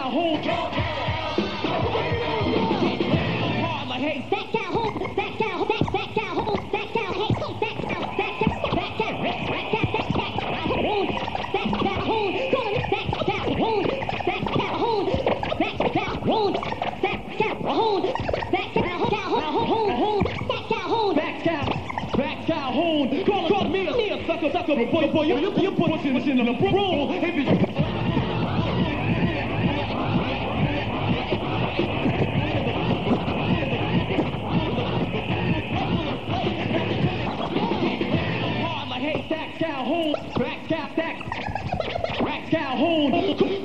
Calhoun. Hey. That Calhoun, that Calhoun, that down, that Calhoun, that Calhoun, that Cal, that Cal, that Cal, that Cal, that Calhoun, that Calhoun, that Calhoun, that Calhoun, that Calhoun, that Calhoun, that Calhoun, that Calhoun. Back Cal, back Calhoun. Call, call me a, me a sucker, sucker, boy, boy, you, you, you put pussy in the room. If you, that Calhoun, back that, back Calhoun.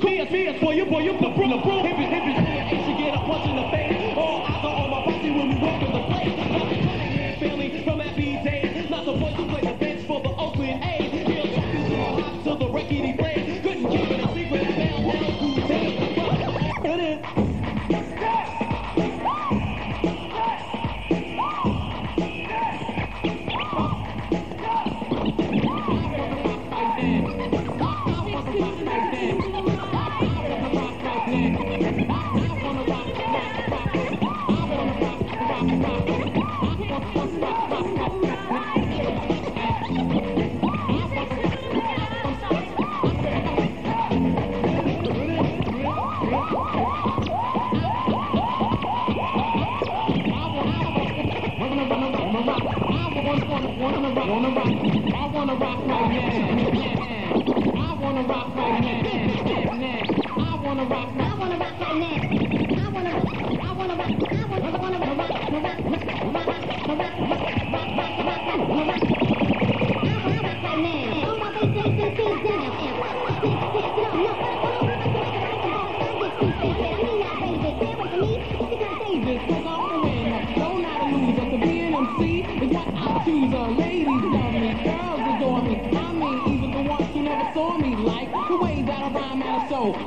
Me a, me a, boy, you, boy, you, the broom, the broom. If you, if you, if you get a punch in the face, all eyes are on my posse when we walk in the place. Family from happy days, not the boys who play the bench for the Oakland A's. He'll talk to the hot to the record he.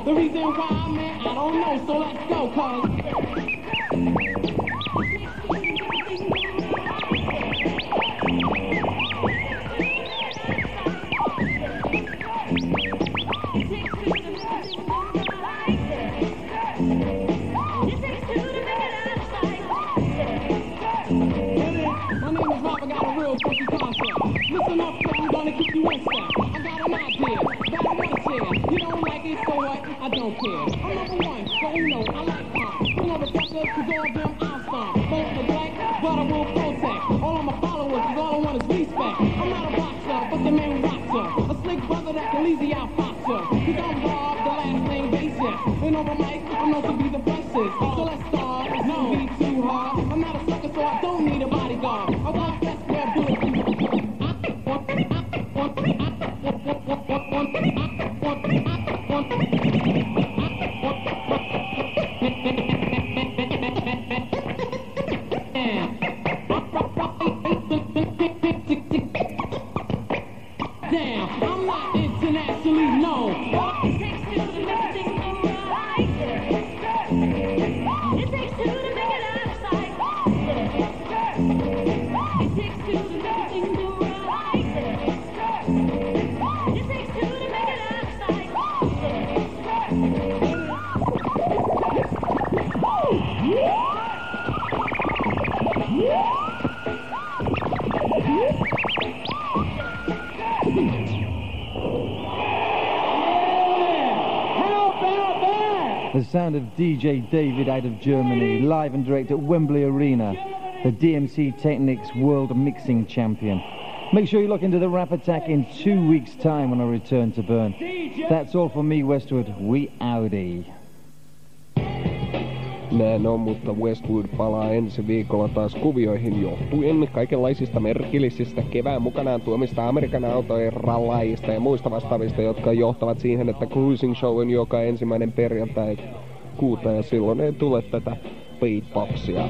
The reason why, man, I don't know. So let's go, cause Yeah. The sound of DJ David out of Germany, live and direct at Wembley Arena, the DMC Technics World Mixing Champion. Make sure you look into the Rap Attack in two weeks' time when I return to Bern. That's all from me, Westwood. We Audi. Näin on, mutta Westwood palaa ensi viikolla taas kuvioihin johtuen kaikenlaisista merkillisistä kevään mukanaan tuomista Amerikan autojen rallajista ja muista vastaavista, jotka johtavat siihen, että Cruising Show on joka ensimmäinen perjantai kuuta ja silloin ei tule tätä beatboxia.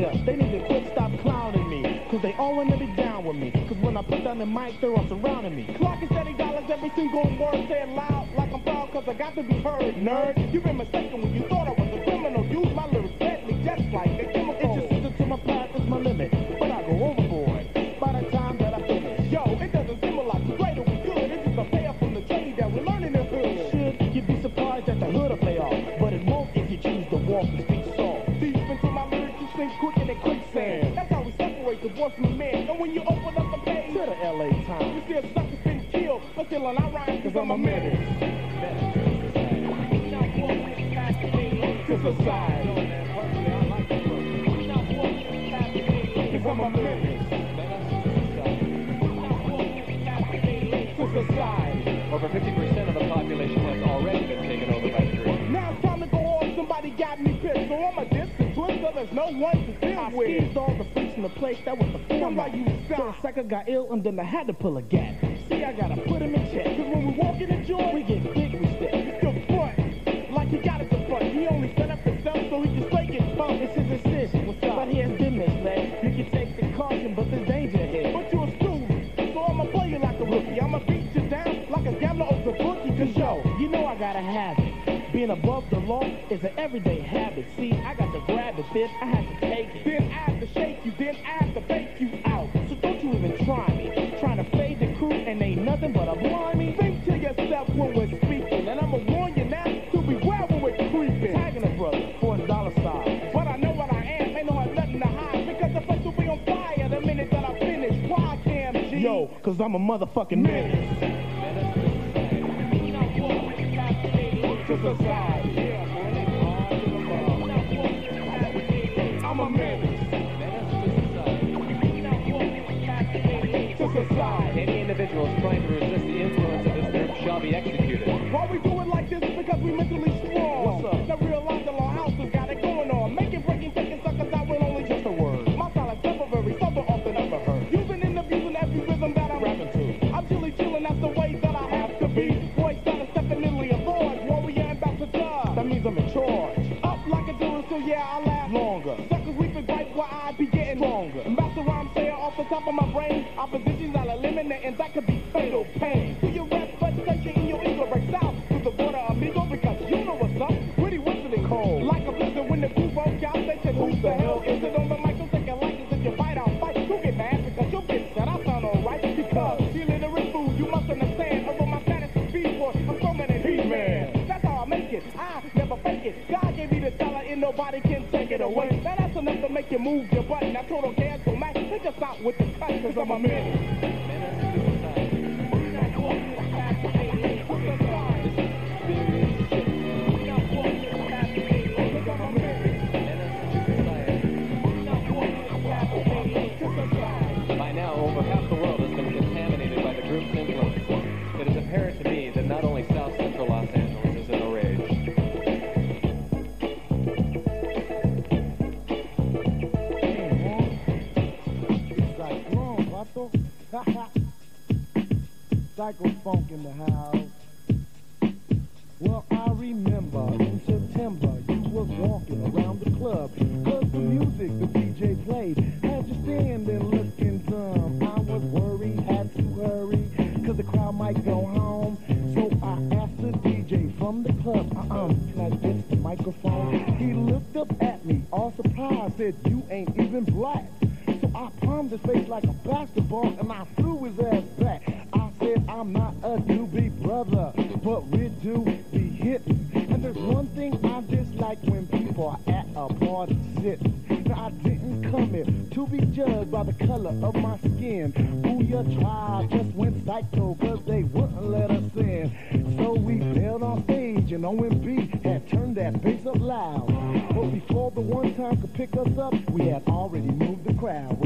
Haters, they need to quit stop clowning me. Cause they all wanna be down with me. Cause when I put down the mic, they're all surrounding me. Clocking steady dollars, every single word said loud. Like I'm proud cause I got to be heard, nerd. You've been mistaken when you thought I was a criminal. Use my lyrics deadly, just like a Times, you see a sucker been killed, but still I rhyme cause I'm a menace. To society. Cause I'm a menace. To society. Over 50% of the population has already been taken over by the group. Now it's time to go off. Somebody got me pissed. So I'm a there's no one to deal I with. I all the freaks in the place that was the format. you stop. So the sucker got ill and then I had to pull a gap. See, I gotta put him in check. Cause when we walk in the joint, we get big with step. Still front. Like he got it to front. He only set up himself so he can straight get bumped. It's his decision. What's up? But he has been misled. You can take the caution, but there's danger ahead. But you're a student. So I'ma play you like a rookie. I'ma beat you down like a gambler a bookie. Cause yo, you know I gotta have it. Being above the law is an everyday habit. See, I got to grab it, then I have to take it. Then I have to shake you, then I have to fake you out. So don't you even try me. Trying to fade the crew and ain't nothing but a blimey. Think to yourself when we're speaking. And I'ma warn you now to beware when we're creeping. Tagging a brother for a dollar sign. But I know what I am, ain't no nothing to hide. Because the place will be on fire the minute that I finish. Why, KMG? Yo, cause I'm a motherfucking menace. To. Any individuals trying to resist the influence of this group shall be executed. Why we do it like this is because we mentally strong. What's up? Now realize the law house has got yeah, I last longer. Suckers weeping right while I be getting stronger. And that's what I'm saying off the top of my brain. Oppositions it away. Now that's enough to make you move your button. Now total gas so max. Take us out with the cut, cause I'm a menace. Psycho funk in the house. Well, I remember in September you was walking around the club. Cause the music the DJ played had you standing looking dumb. I was worried, had to hurry, cause the crowd might go home. So I asked the DJ from the club, uh-uh, can I get the microphone? He looked up at me, all surprised, said, you ain't even black. So I palmed his face like a basketball and I to be judged by the color of my skin. Your tribe just went psycho cause they wouldn't let us in. So we bailed on stage and OMB had turned that bass up loud. But before the one time could pick us up, we had already moved the crowd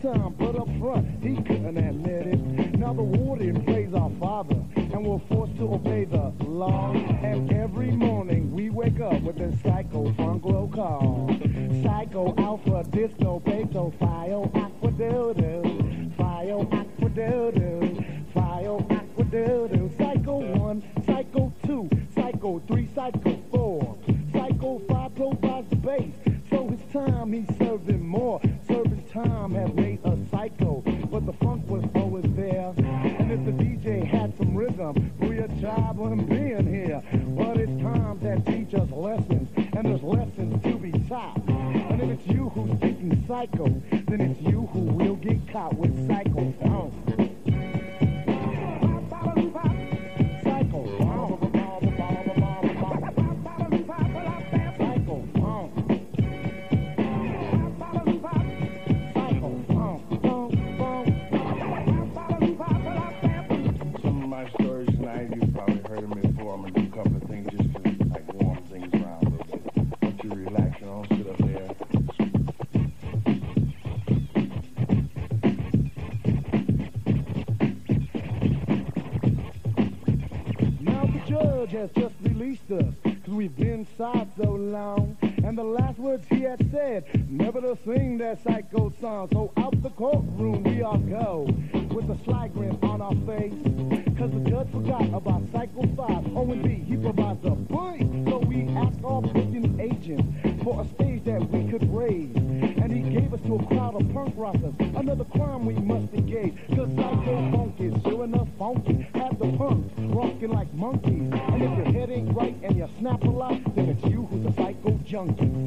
time, time we must engage. Cause psycho monkeys is sure enough funky. Have the punk, rocking like monkeys. And if your head ain't right and you snap a lot, then it's you who's a psycho junkie.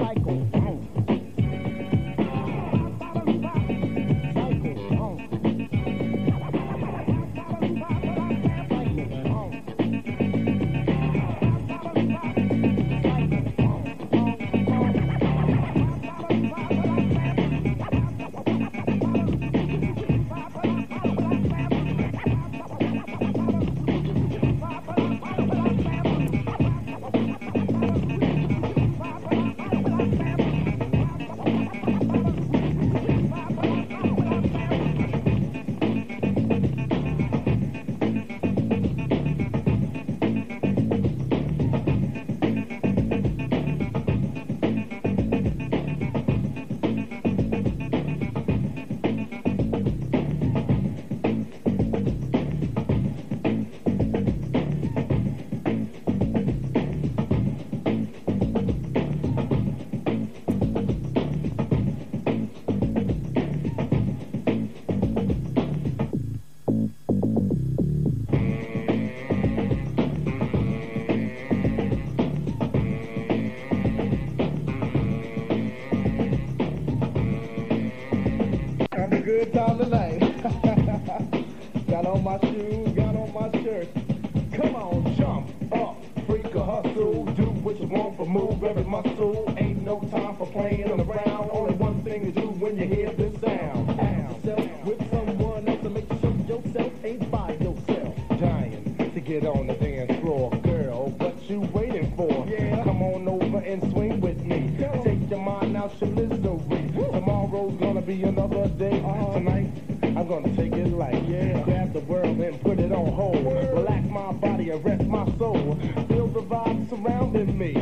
corruption is no way. Tomorrow's gonna be another day. Tonight, I'm gonna take it like, Yeah. Grab the world and put it on hold. Relax my body and rest my soul. Feel the vibe surrounding me.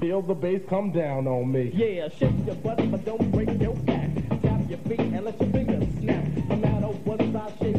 Feel the bass come down on me. Yeah, shake your butt, but don't break your back. Tap your feet and let your fingers snap. No matter what size, shape,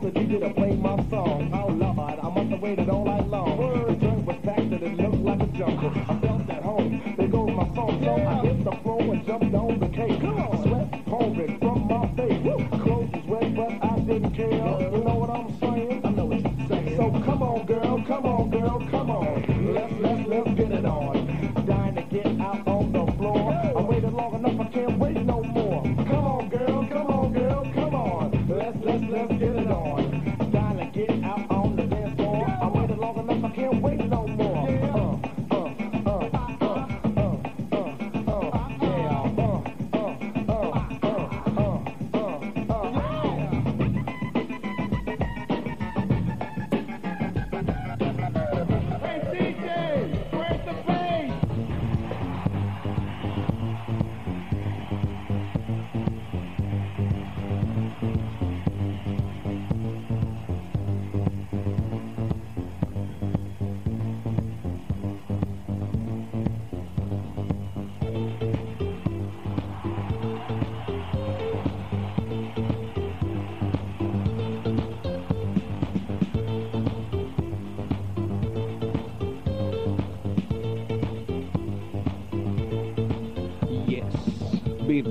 the DJ to play my song. Oh Lord, I must have waited all night long. The joint was packed and it looked like a jungle. I felt at home. There goes my song, so I hit the floor and jumped on the cake. Sweat pouring from my face. Clothes was wet, but I didn't care. You know what I'm saying? I know what you're saying. So come on, girl, come on, girl, come on.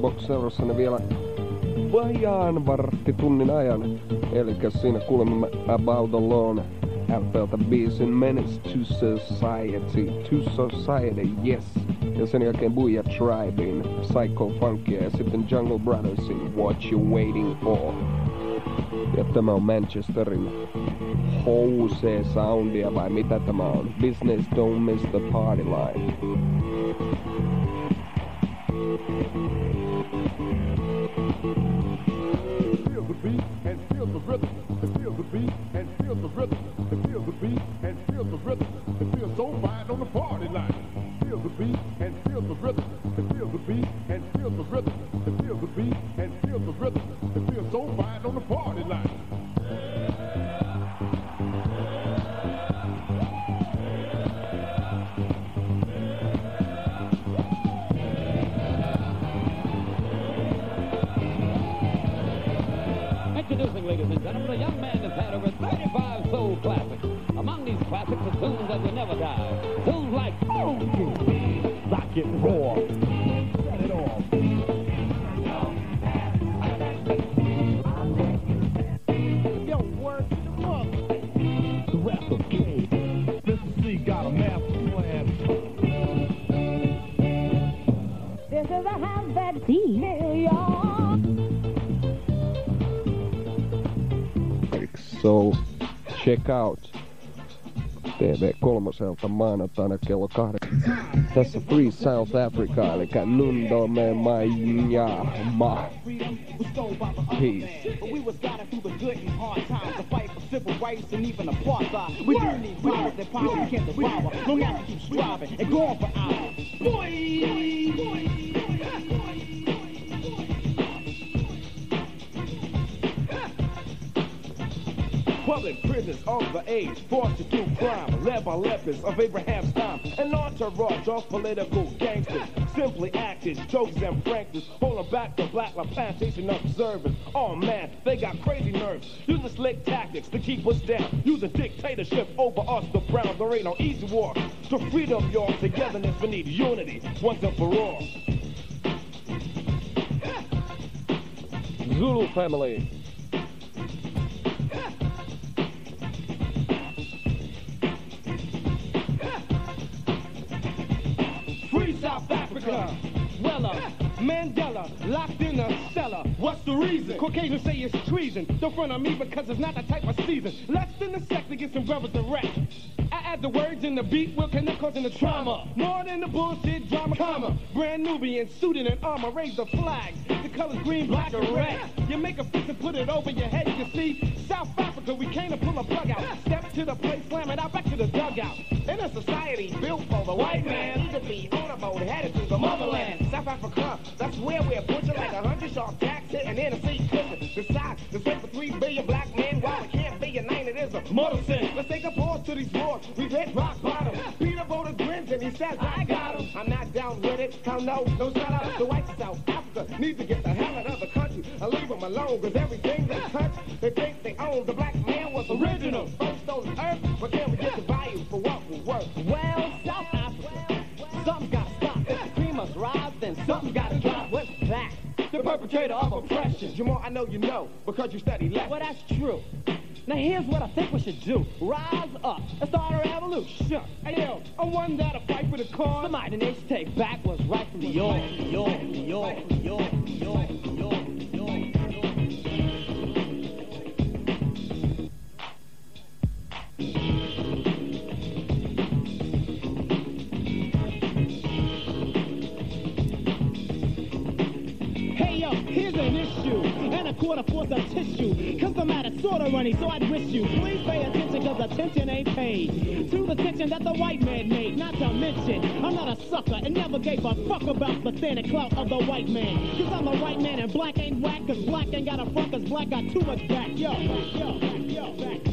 Beatbox-seurassanne vielä vajaan varttitunnin ajan. Eli siinä kuulemme About the Lawn LPltä biisin Menace to Society. To Society, yes. Ja sen jälkeen Booyah Tribein Psycho Funkia ja sitten Jungle Brothersin What You Waiting For. Ja tämä on Manchesterin Hose Soundia vai mitä tämä on? Business Don't Miss the Party Line. Feel the beat and feel the rhythm. And feel the rhythm. It feels the beat and feel the rhythm. It feels so vibe on the party line. Feels the beat and feel the rhythm. It feels the beat and feel the rhythm. Check out TV3 maanantaina kello kahdeksan. Tässä Free South Africa, eli Nundome Maija Ma. Peace. But we was guided through the good and hard times to fight for civil rights and even apartheid. We do need power, that we can't devour. Long as we keep striving and for. Public prisons of the age, forced to do crime, led by lepers of Abraham's time, an entourage of political gangsters, simply actors, jokes and pranksters, holding back the black La plantation observers. Oh man, they got crazy nerves, using slick tactics to keep us down, using dictatorship over us, the brown. There ain't no easy war to freedom, y'all. Togetherness, we need unity, once and for all. Zulu family. Mandela, locked in a cellar. What's the reason? Caucasians say it's treason. Don't front on me because it's not that type of season. Less than a sec to get some brothers to rap. I add the words and the beat will connect, causing the trauma. More than the bullshit drama, comma. Brand Nubian, suited in armor, raise the flags. Colors green, black, and red. You make a fist and put it over your head. You see, South Africa, we came to pull a plug out. Step to the plate, slam it out, back to the dugout. In a society built for the white man, to be boat headed to the motherland. South Africa, that's where we're pushing like a hundred sharp jacks hitting in a sea cushion. To say for three billion black men, while it can't be it is a mother sin. Let's take a pause to these wars. We've hit rock bottom. Peter Boulder grins and he says, I got him. I'm not down with it. Hell no, no shout out. The South Africa need to get the hell out of the country. I leave them alone, cause everything they touch, they think they own. The black man was original. First on earth, but then we get the value for what we're worth. Well, South Africa, something's gotta stop. If the cream must rise, then something gotta drop. What's that? The perpetrator of oppression. Jamal, I know you know, because you study left. Well, that's true. Now here's what I think we should do. Rise up and start a revolution. Hey yo, I'm one that'll fight for the cause. Somebody needs to take back what's rightfully yours. Yours, yours, yours, yours, yours, yours, yours. Hey yo, here's an issue and a quarter force of tissue. Cause the matter sorta runny, so I'd wish you please pay attention cause attention ain't paid. To the tension that the white man made, not to mention, I'm not a sucker and never gave a fuck about the standing clout of the white man. Cause I'm a white man and black ain't whack cause black ain't got a front cause black got too much back. Yo, yo, yo, back,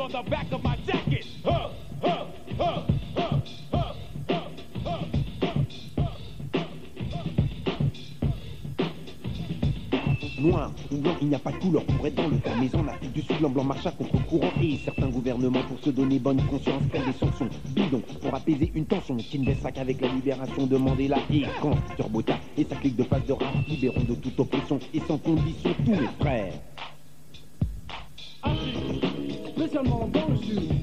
on the back of my jacket. Il n'y a pas de couleur pour être dans le temps. Mais en Afrique du Sud, blanc marche à contre-courant. Et certains gouvernements, pour se donner bonne conscience, prennent des sanctions bidons pour apaiser une tension baisse qu'avec la libération de Mandela. Et quand Turbota et sa clique de face de rap libérons de toute oppression et sans condition tous mes frères.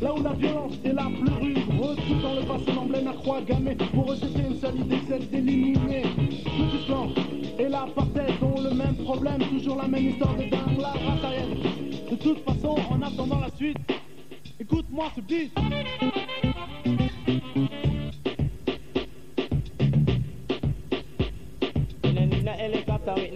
Là où la violence est la plus rude. Retrouve dans le passé l'emblème à croix gammée pour rejeter une seule idée, celle d'éliminer le blanc et l'apartheid ont le même problème, toujours la même histoire de dingue, la race aérienne. De toute façon, en attendant la suite, écoute-moi ce beat. Helicopter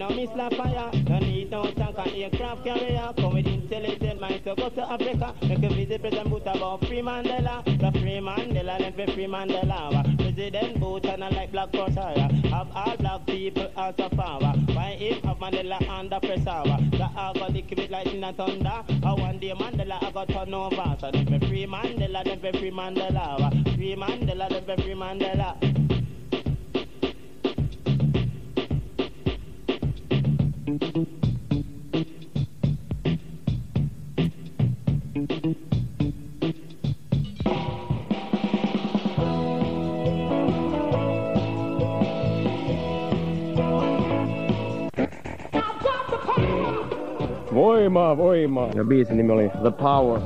to go to Africa. Make a visit President Botha about free Mandela. The free Mandela, then for free Mandela. President and I like black culture. Have all black people as a power. Why if have Mandela under pressure? The got lick it like in a thunder. I one day Mandela I got turn over. So then for free Mandela, then for free Mandela. Free Mandela, then for free Mandela. Voimaa, voimaa. Ja biisin nimi oli The Power.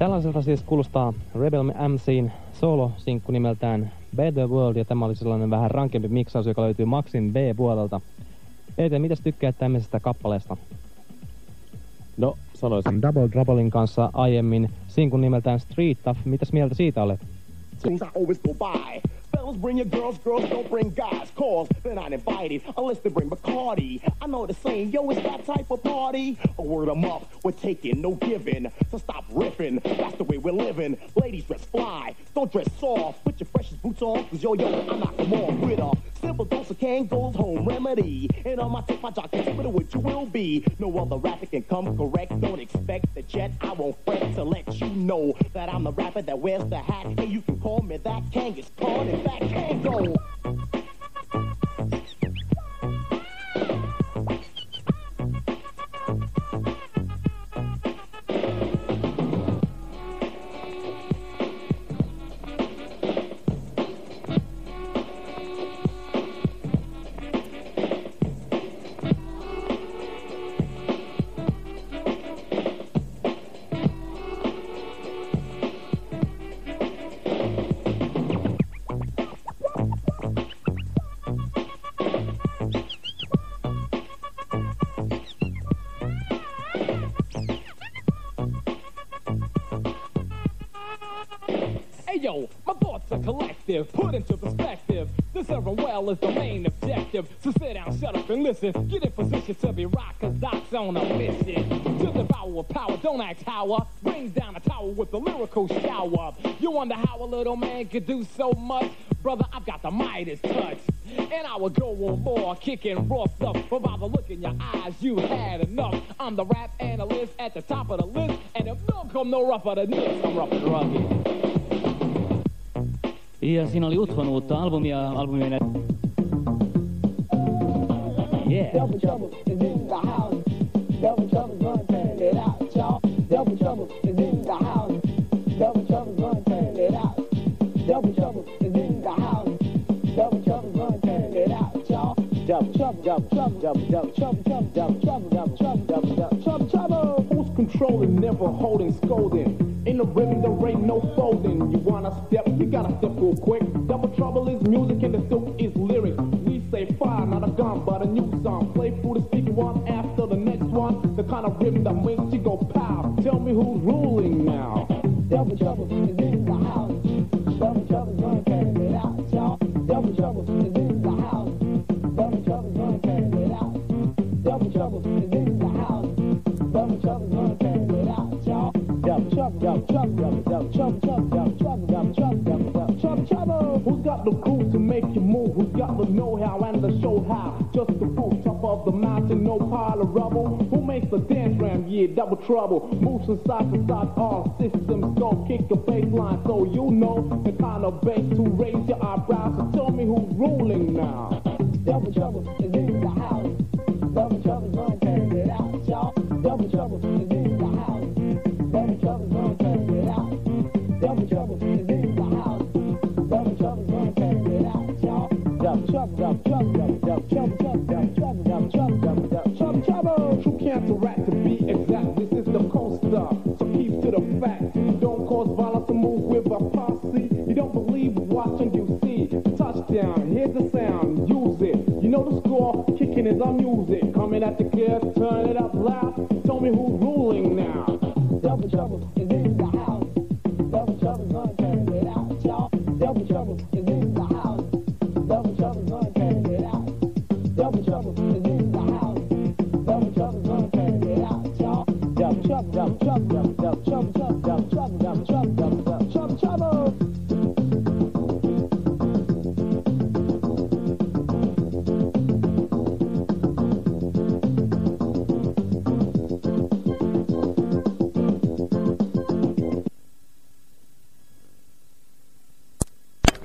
Tällaiselta siis kuulostaa Rebel MCin solo-sinkku nimeltään Better World, ja tämä oli sellainen vähän rankempi miksaus, joka löytyy Maxin B-puolelta. Peter, mitäs tykkäät tämmöisestä kappaleesta? No, sanoisin. Double Troublein kanssa aiemmin sinkun nimeltään Street Tough. Mitäs mieltä siitä olet? Things I always go by. Fellas, bring your girls, girls don't bring guys. Cause they're not invited unless they bring Bacardi. I know the saying, yo, it's that type of party. A word them up, we're taking, no giving. So stop riffing, that's the way we're living. Ladies dress fly, don't dress soft. Put your freshest boots on, cause yo, yo, I knock them on with a simple dose of Kangol's home remedy. And on my tip, my jock it what you will be. No other rapper can come correct, don't expect the jet. I won't fret to let you know that I'm the rapper that wears the hat. Hey, you can call me that Kangas card, in fact, Kango. Collective, put into perspective. The serving well is the main objective. So sit down, shut up, and listen. Get in position to be rock, cause Doc's on a mission. To with power, don't act tower. Bring down a tower with a lyrical shower. You wonder how a little man could do so much? Brother, I've got the Midas touch. And I will go on more, kicking raw stuff. But by the look in your eyes, you had enough. I'm the rap analyst at the top of the list. And if don't come no rougher than this, I'm rough and rugged. Ja siinä oli Utvan uutta albumia, albumi menee... Yeah. Double trouble is in the house. Double trouble's gonna turn it out, y'all. Double trouble is in the house. Double trouble's gonna turn it out. Double trouble is in the house. Double trouble's gonna turn it out, y'all. Double trouble, double trouble, double double trouble, trouble, double trouble, double trouble, double double trouble, trouble. Who's controlling, never holding, scolding? In the rhythm, there ain't no folding. You wanna step, you gotta step real quick. Double trouble is music and the silk is lyrics. We say fire, not a gun, but a new song. Play through the speaker one after the next one. The kind of rhythm that makes you go pow. Tell me who's ruling now. Double trouble Oh. Who's got the crew to make you move? Who's got the know-how and the show how? Just the proof, top of the mountain, no pile of rubble. Who makes the dance ram? Yeah, double trouble. Moves from side to side, all systems go. Kick a bass line so you know the kind of bass to raise your eyebrows. So tell me who's ruling now. Double trouble Coming at the kids, turn it up loud. Tell me who's ruling now. Double trouble the